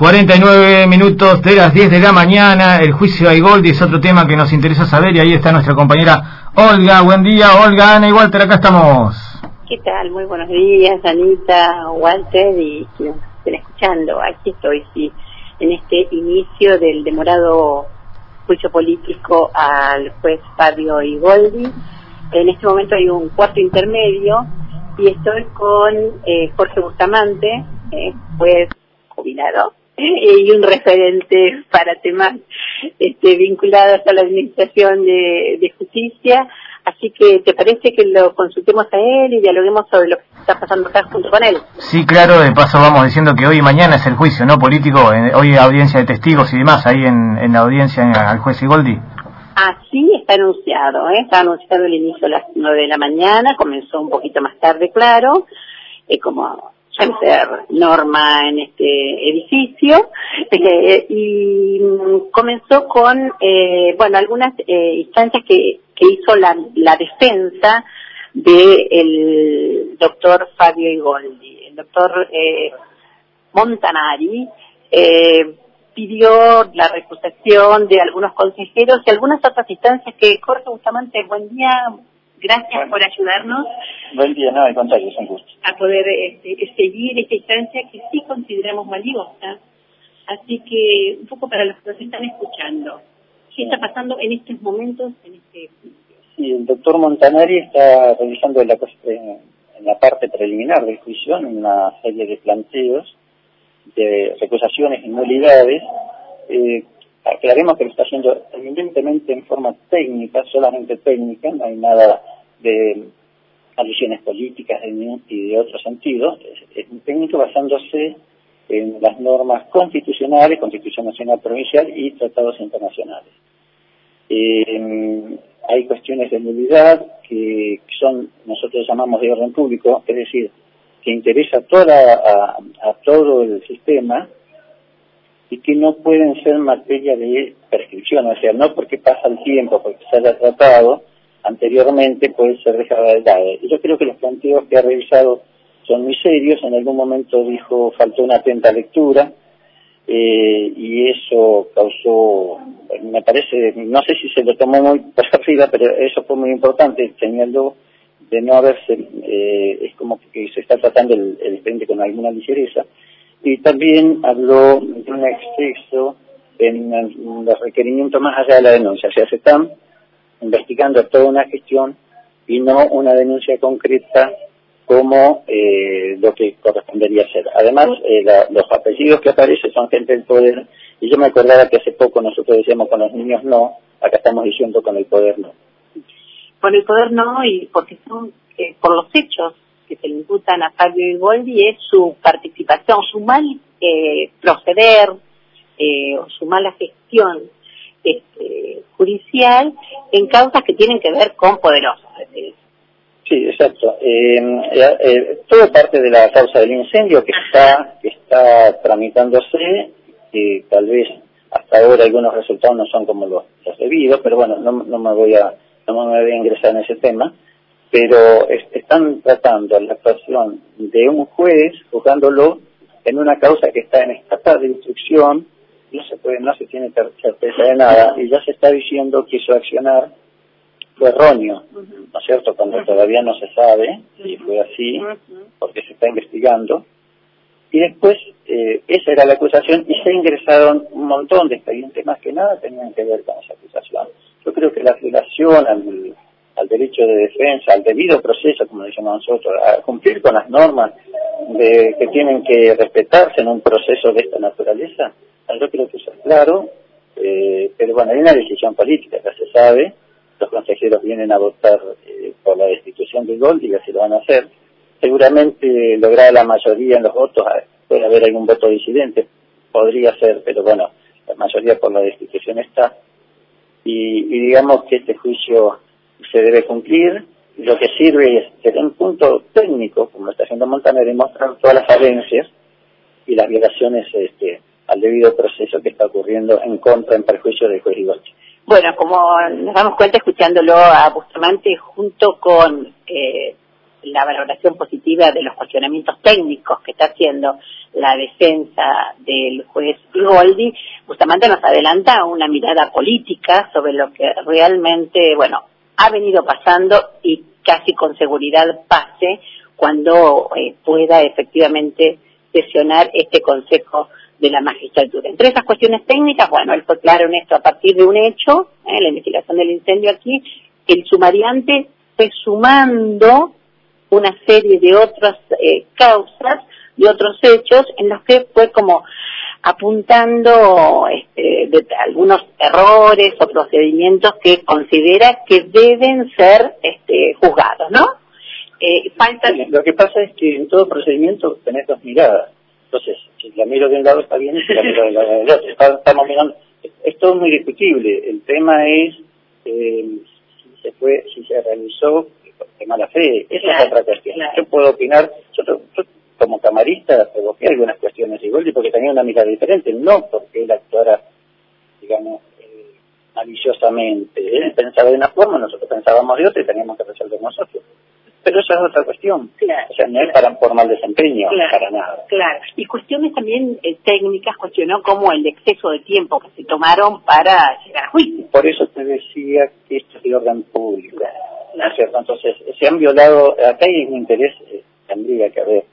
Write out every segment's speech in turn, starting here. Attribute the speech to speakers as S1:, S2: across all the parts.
S1: 49 minutos de las 10 de la mañana, el juicio a Igoldi es otro tema que nos interesa saber y ahí está nuestra compañera Olga. Buen día, Olga, Ana y Walter, acá estamos.
S2: ¿Qué tal? Muy buenos días, Anita, Walter y quienes estén escuchando. Aquí estoy, sí, en este inicio del demorado juicio político al juez Fabio Igoldi. En este momento hay un cuarto intermedio y estoy con eh, Jorge Bustamante, eh, juez jubilado y un referente para temas este, vinculados a la administración de, justicia. Así que, ¿te parece que lo consultemos a él y dialoguemos sobre lo que está pasando acá junto con él?
S1: Sí, claro, de paso vamos diciendo que hoy y mañana es el juicio, ¿no? Político, hoy audiencia de testigos y demás, ahí en, la audiencia al juez Igoldi.
S2: Así está anunciado, ¿eh? está anunciado el inicio a las nueve de la mañana, comenzó un poquito más tarde, claro, eh, como ser norma en este edificio eh, y comenzó con eh, bueno algunas eh, instancias que, que hizo la, la defensa del doctor Fabio Igoldi. El doctor Montanari pidió la recusación de algunos consejeros y algunas otras instancias que Jorge Bustamante buen día Gracias por ayudarnos.
S3: Buen día, no, al contrario, es un gusto.
S2: A poder este, seguir esta instancia que sí consideramos valiosa. Así que, un poco para los que nos están escuchando, ¿qué está pasando en estos momentos en este?
S3: Sí, el doctor Montanari está revisando la, en la parte preliminar del juicio una serie de planteos de recusaciones y nulidades. Eh, aclaremos que lo está haciendo evidentemente en forma técnica, solamente técnica, no hay nada de alusiones políticas y de otro sentido, es, un técnico basándose en las normas constitucionales, Constitución Nacional Provincial y tratados internacionales. Eh, hay cuestiones de nulidad que son, nosotros llamamos de orden público, es decir, que interesa toda, a todo el sistema, y que no pueden ser materia de prescripción, o sea, no porque pasa el tiempo, porque se haya tratado anteriormente, puede ser dejada de lado. Y yo creo que los planteos que ha revisado son muy serios, en algún momento dijo faltó una atenta lectura, eh, y eso causó, me parece, no sé si se lo tomó muy por pero eso fue muy importante, teniendo de no haberse, eh, es como que se está tratando el, el expediente con alguna ligereza, y también habló de un exceso en los requerimientos más allá de la denuncia. O sea, se están investigando toda una gestión y no una denuncia concreta como eh, lo que correspondería ser. Además, eh, los apellidos que aparecen son gente del poder, y yo me acordaba que hace poco nosotros decíamos con los niños no, acá estamos diciendo con el poder no.
S2: Con el poder no, y porque son eh, por los hechos que se le imputan a Fabio Igoldi es su participación, su mal eh, proceder, eh, o su mala gestión este, judicial en causas que tienen que ver con poderosos.
S3: Sí, exacto. Eh, todo parte de la causa del incendio que está que está tramitándose, que tal vez hasta ahora algunos resultados no son como los, los debidos, pero bueno, no, no me voy a no me voy a ingresar en ese tema pero están tratando la actuación de un juez juzgándolo en una causa que está en estatal de instrucción, no se puede, no se tiene certeza de nada, y ya se está diciendo que su accionar fue erróneo, ¿no es cierto? Cuando todavía no se sabe si fue así, porque se está investigando. Y después, eh, esa era la acusación, y se ingresaron un montón de expedientes, más que nada tenían que ver con esa acusación. Yo creo que la relación al al derecho de defensa, al debido proceso, como decimos nosotros, a cumplir con las normas de, que tienen que respetarse en un proceso de esta naturaleza, yo creo que eso es claro, eh, pero bueno, hay una decisión política, ya se sabe, los consejeros vienen a votar eh, por la destitución del gol y así lo van a hacer. Seguramente lograr la mayoría en los votos, ah, puede haber algún voto disidente, podría ser, pero bueno, la mayoría por la destitución está. Y digamos que este juicio se debe cumplir. Lo que sirve es, desde un punto técnico, como está haciendo Montaner, demostrar todas las falencias y las violaciones este, al debido proceso que está ocurriendo en contra, en perjuicio del juez
S2: Bueno, como nos damos cuenta escuchándolo a Bustamante junto con eh, la valoración positiva de los cuestionamientos técnicos que está haciendo la defensa del juez Goldi, Bustamante nos adelanta una mirada política sobre lo que realmente, bueno, ha venido pasando y casi con seguridad pase cuando eh, pueda efectivamente sesionar este Consejo de la Magistratura. Entre esas cuestiones técnicas, bueno, él fue claro en esto a partir de un hecho, eh, la investigación del incendio aquí, el sumariante fue sumando una serie de otras eh, causas, de otros hechos, en los que fue como apuntando este, de algunos errores o procedimientos que considera que deben ser este, juzgados, ¿no?
S3: Eh, falta... Lo que pasa es que en todo procedimiento tenés dos miradas. Entonces, si la miro de un lado está bien si la miro del lado del otro. Estamos mirando... Es todo muy discutible. El tema es eh, si se fue, si se realizó de mala fe. Esa es otra cuestión. Yo puedo opinar, yo, como camarista provoqué algunas cuestiones igual porque tenía una mirada diferente, no porque él actuara, digamos, eh, maliciosamente. Él pensaba de una forma, nosotros pensábamos de otra y teníamos que resolver nosotros. Pero esa es otra cuestión. o sea, no es para por mal desempeño, para nada.
S2: Claro. Y cuestiones también eh, técnicas cuestionó como el exceso de tiempo que se tomaron para llegar a juicio.
S3: Por eso te decía que esto es de orden público. ¿No es cierto? Entonces, se han violado, acá hay un interés, eh, tendría que haber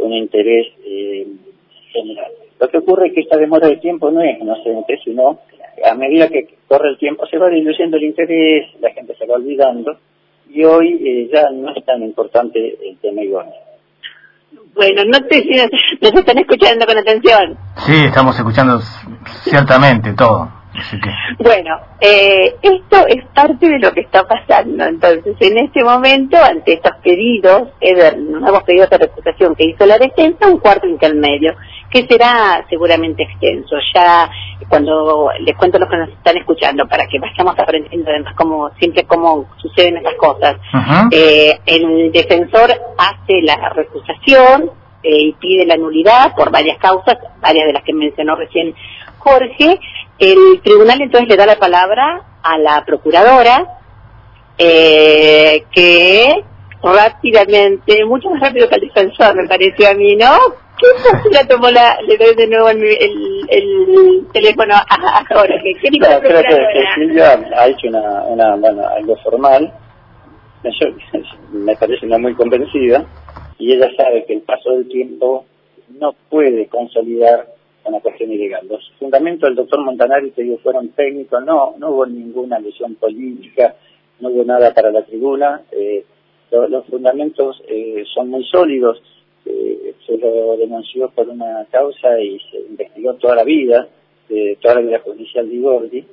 S3: un interés eh, general. Lo que ocurre es que esta demora de tiempo no es inocente, sino a medida que corre el tiempo se va diluyendo el interés, la gente se va olvidando y hoy eh, ya no es tan importante el tema igual.
S2: Bueno, no te nos están escuchando con atención.
S1: Sí, estamos escuchando ciertamente todo.
S2: Bueno, eh, esto es parte de lo que está pasando. Entonces, en este momento, ante estos pedidos, eh, nuevos pedidos de reputación que hizo la defensa, un cuarto intermedio, que será seguramente extenso. Ya cuando les cuento a los que nos están escuchando, para que vayamos aprendiendo además como siempre cómo suceden estas cosas, eh, el defensor hace la recusación eh, y pide la nulidad por varias causas, varias de las que mencionó recién Jorge, el tribunal entonces le da la palabra a la procuradora, eh, que rápidamente, mucho más rápido que el defensor, me pareció a mí, ¿no? ¿Qué postura tomó la, le doy de nuevo el, el, teléfono a, Jorge? ¿Qué dijo
S3: no, creo que, Silvia ha hecho una, una, bueno, algo formal, me parece una muy convencida, y ella sabe que el paso del tiempo no puede consolidar una cuestión ilegal. Los fundamentos del doctor Montanari, te digo, fueron técnicos, no, no hubo ninguna lesión política, no hubo nada para la tribuna, eh, los fundamentos eh, son muy sólidos, eh, se lo denunció por una causa y se investigó toda la vida, toda la vida judicial de Igordi,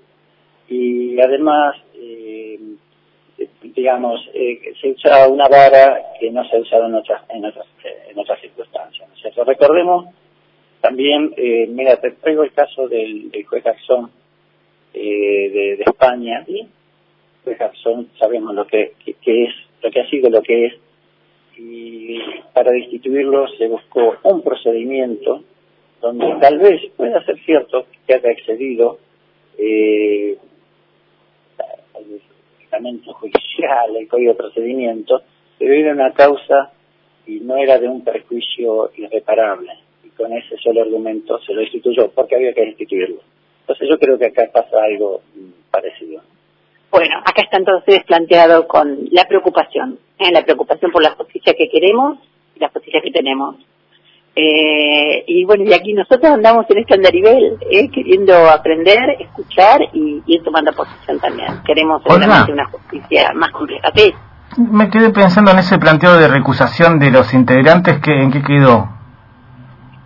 S3: y además, digamos, se usa una vara que no se ha usado en otras, en otras, en otras circunstancias. recordemos también, eh, mira, te traigo el caso del, juez Garzón eh, de, España. El juez Garzón sabemos lo que, es, lo que ha sido, lo que es. Y para destituirlo se buscó un procedimiento donde tal vez pueda ser cierto que haya excedido eh, el reglamento judicial, el código de procedimiento, pero era una causa y no era de un perjuicio irreparable con ese solo argumento se lo instituyó, porque había que instituirlo. Entonces yo creo que acá pasa algo mm, parecido.
S2: Bueno, acá está entonces planteado con la preocupación, ¿eh? la preocupación por la justicia que queremos y la justicia que tenemos. Eh, y bueno, y aquí nosotros andamos en este andarivel, ¿eh? queriendo aprender, escuchar y ir tomando posición también. Queremos seguramente una justicia más compleja.
S1: Me quedé pensando en ese planteo de recusación de los integrantes, que ¿en qué quedó?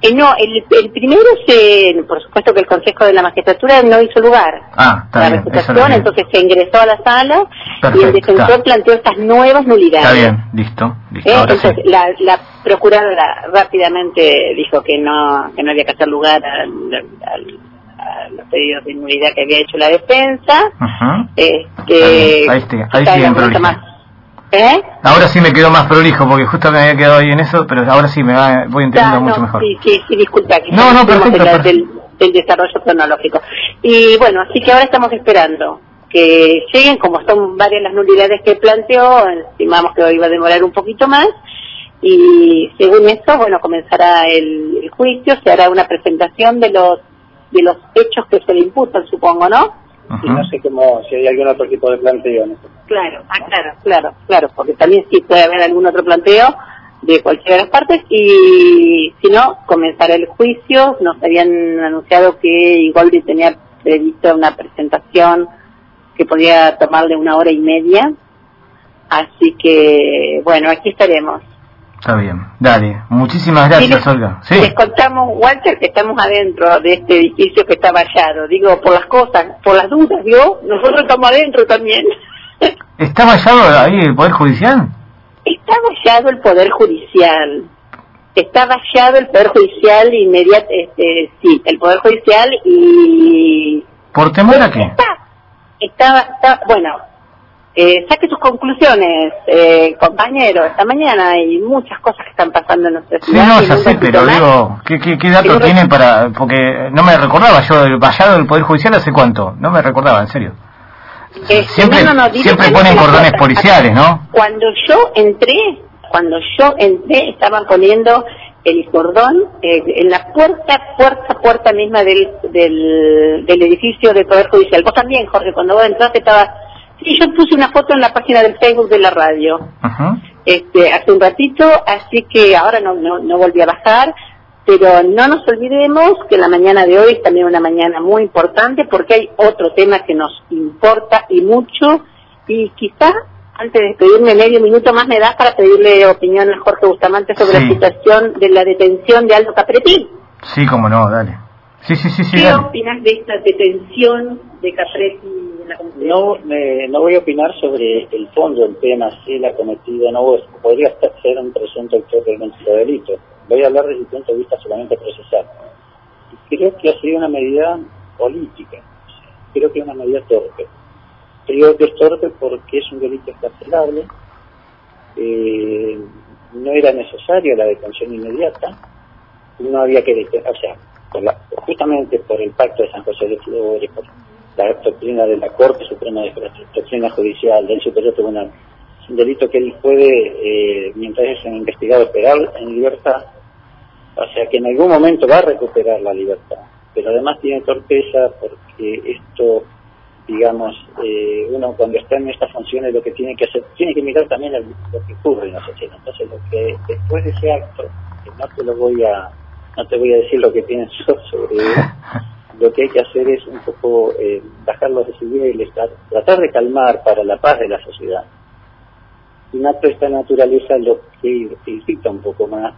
S2: Eh, no, el, primero, se, por supuesto que el Consejo de la Magistratura no hizo lugar.
S1: Ah,
S2: la reputación, entonces se ingresó a la sala y el defensor planteó estas nuevas nulidades.
S1: Está bien, listo. listo
S2: eh, entonces la, la, procuradora rápidamente dijo que no, que no había que hacer lugar a los pedidos de nulidad que había hecho la defensa.
S1: Ajá.
S2: Este,
S1: ahí, está, ahí, ahí más ¿Eh? Ahora sí me quedo más prolijo porque justo me había quedado ahí en eso, pero ahora sí me va, voy entendiendo mucho mejor.
S2: Sí, sí, sí, disculpa. Que
S1: no, no, perfecto,
S2: Del, desarrollo cronológico. Y bueno, así que ahora estamos esperando que lleguen, como son varias las nulidades que planteó, estimamos que iba a demorar un poquito más, y según esto, bueno, comenzará el, juicio, se hará una presentación de los de los hechos que se le imputan, supongo, ¿no?
S3: Y no sé cómo, si hay algún otro tipo de planteo.
S2: Claro, ah, claro, claro, claro, porque también sí puede haber algún otro planteo de cualquiera de las partes y si no, comenzará el juicio. Nos habían anunciado que Igoldi tenía previsto una presentación que podía tomarle una hora y media. Así que, bueno, aquí estaremos.
S1: Está bien, dale. Muchísimas gracias, Olga.
S2: ¿Sí? Les contamos, Walter, que estamos adentro de este edificio que está vallado. Digo, por las cosas, por las dudas, ¿vio? Nosotros estamos adentro también.
S1: ¿Está vallado ahí el Poder Judicial?
S2: Está vallado el Poder Judicial. Está vallado el Poder Judicial inmediato, este, sí, el Poder Judicial y...
S1: ¿Por temor a qué?
S2: Está, está, bueno, eh, saque sus conclusiones, eh, compañero. Esta mañana hay muchas cosas que están pasando en nuestra ciudad.
S1: Sí, no, ya sé, pero digo, ¿qué, qué, datos tienen para...? Porque no me recordaba yo del vallado del Poder Judicial hace cuánto. No me recordaba, en serio.
S2: Eh, siempre
S1: siempre ponen cordones policiales, ¿no?
S2: Cuando yo entré, cuando yo entré, estaban poniendo el cordón eh, en la puerta, puerta, puerta misma del, del, del edificio del Poder Judicial. Vos también, Jorge, cuando vos entraste estaba Sí, yo puse una foto en la página del Facebook de la radio. Este, hace un ratito, así que ahora no, no, no volví a bajar, pero no nos olvidemos que la mañana de hoy es también una mañana muy importante porque hay otro tema que nos importa y mucho y quizá antes de pedirme medio minuto más me da para pedirle opinión a Jorge Bustamante sobre la situación de la detención de Aldo Capretti.
S1: Sí, como no, dale. Sí, sí, sí, sí.
S2: ¿Qué opinas de esta detención de Capretti en la comunidad?
S3: No, no voy a opinar sobre el fondo del tema, si él ha cometido no, podría ser un presunto autor del delito. Voy a hablar desde el punto de vista solamente procesal. Creo que ha sido una medida política, creo que es una medida torpe. Creo que es torpe porque es un delito escarcelable, eh, no era necesaria la detención inmediata, no había que detener, o sea, justamente por el pacto de San José de Flores, por la doctrina de la Corte Suprema de la doctrina judicial del Superior Tribunal. Es un delito que él puede, eh, mientras es investigado, esperar en libertad, o sea que en algún momento va a recuperar la libertad, pero además tiene torpeza porque esto, digamos, eh, uno cuando está en estas funciones lo que tiene que hacer, tiene que mirar también lo que ocurre en la sociedad. Entonces, lo que después de ese acto, que no te lo voy a no te voy a decir lo que pienso sobre lo que hay que hacer es un poco eh, bajar los decibeles, tratar de calmar para la paz de la sociedad. Un acto de esta naturaleza lo que incita un poco más.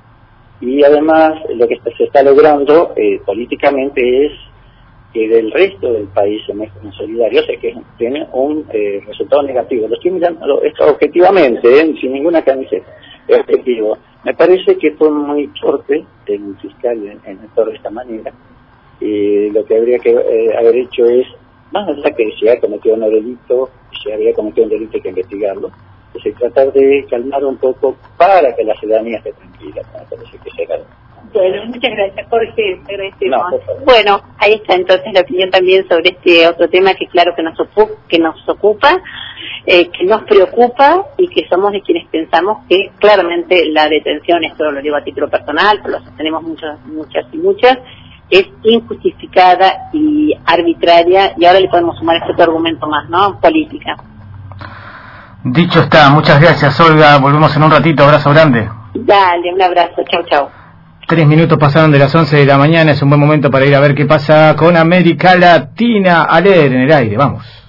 S3: Y además lo que se está logrando eh, políticamente es que del resto del país se muestren solidarios, o sea que tiene un eh, resultado negativo. Lo estoy mirando esto objetivamente, ¿eh? sin ninguna camiseta, objetivo. Me parece que fue muy fuerte el fiscal en, en de esta manera. Y lo que habría que eh, haber hecho es, más allá que si ha cometido un delito, si había cometido un delito hay que investigarlo, es tratar de calmar un poco para que la ciudadanía esté tranquila. Me parece que se
S2: bueno, muchas gracias, Jorge. bueno, ahí está entonces la opinión también sobre este otro tema que claro que nos, ocupa, que nos ocupa, eh, que nos preocupa y que somos de quienes pensamos que claramente la detención, esto lo digo a título personal, pero lo sostenemos muchas, muchas y muchas, es injustificada y arbitraria y ahora le podemos sumar este otro argumento más, ¿no? Política.
S1: Dicho está, muchas gracias Olga, volvemos en un ratito, abrazo grande.
S2: Dale, un abrazo, chau chau.
S1: Tres minutos pasaron de las once de la mañana, es un buen momento para ir a ver qué pasa con América Latina. A leer en el aire, vamos.